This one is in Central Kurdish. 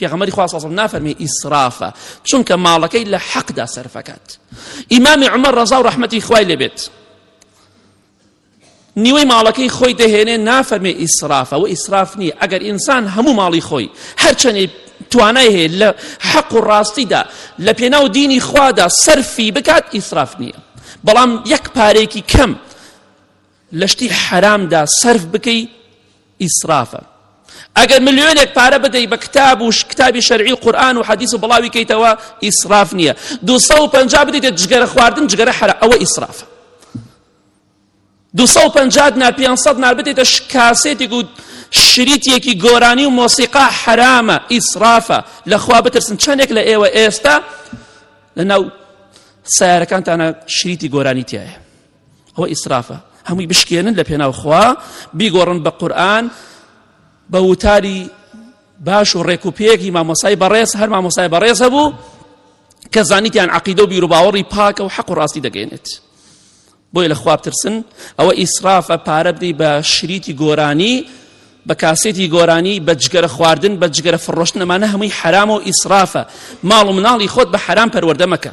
پێغەمبەری خوا صلی نافەرمی ئیسرافە چونکە ماڵەکەی لە حەقدا سەرفەکات ئیمامی عمر ڕەزا و ڕەحمەتی خوای لێبێت نیوەی ماڵەکەی خۆی دەهێنێ نافەرمێ ئیسرافە و ئیسراف نییە ئەگەر ئینسان هەموو ماڵی خۆی هەرچەندی توانای هەیە لە حەق و ڕاستیدا لە پێناو دینی خوادا سەرفی بکات ئیسراف نییە بەڵام یەک پارێکی کەم لە شتی حەرامدا سەرف بکەی ئیسرافە ئەگەر ملیۆنێک پارە بدەی بە کتاب و کتابی شەرعی و قورآن و حەدیث و بڵاوی کەیتەوە ئیسراف نییە دو سە و پەنجا بدەیتە جگەرە خواردن جگەرە حەرە ئەوە ئیسرافە دو سە و پەنجا دینار پێنجسەد دینار بدەیتە کاسێتێک و شریتێکی گۆرانی و مۆسیقا حەرامە ئیسرافە لەخوا بترسن چەندێک لە ئێوە ئێستا لەناو سیارەکانتانە شریتی گۆرانی تایە ئەوە ئیسرافە هەمووی بشکێنن لە پێناو خوا بیگۆڕن بە قورآن بە وتاری باش و ڕێک و پێکی مامۆسای بەڕێز هەر مامۆسای بەڕێز هەبوو کە زانیتیان عقیدە و بیرروباوەڕی پاکە و حەق و ڕاستی دەگەێنێت بۆی لە خواب ترسن ئەوە ئیسرافە پارە بدەی بە شریتی گۆرانی بە کاسێتی گۆرانی بە جگەرە خواردن بە جگەرە فڕۆشتنەمانە هەمووی حرام و ئیسرافە ماڵ و مناڵی خۆت بە حرام پەروەردە مەکە